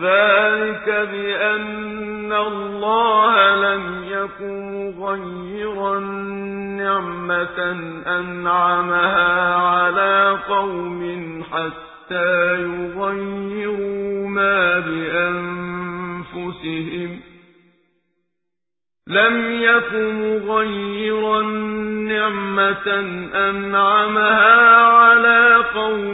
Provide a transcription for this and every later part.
ذلك بأن الله لم يكن غير نعمة أنعمها على قوم حتى يغيروا ما بأنفسهم. لم يكن غير نعمة أنعمها على قوم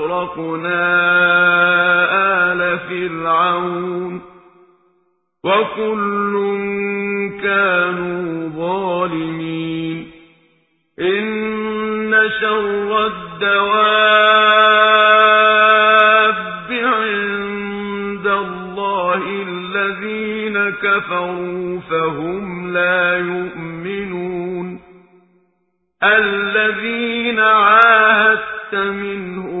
وأغرقنا آل فرعون وكل كانوا ظالمين إن شر الدواب عند الله الذين كفروا فهم لا يؤمنون الذين عاهدت منهم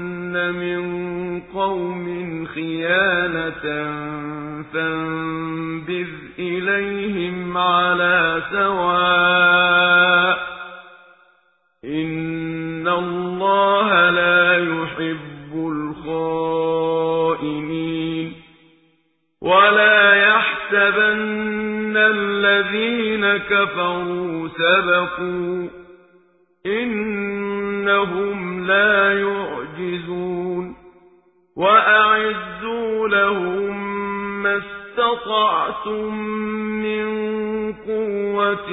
من قوم خيانة فانبذ إليهم على سواء إن الله لا يحب الخائنين ولا يحسبن الذين كفروا سبقوا إنهم لا يعجزون وأعزوا لهم ما استطعتم من قوة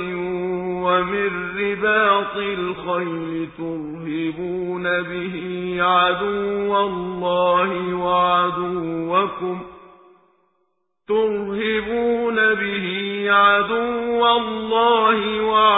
ومن رباط الخيل ترهبون به عدو الله وعدوكم ترهبون به عدو الله وعدوكم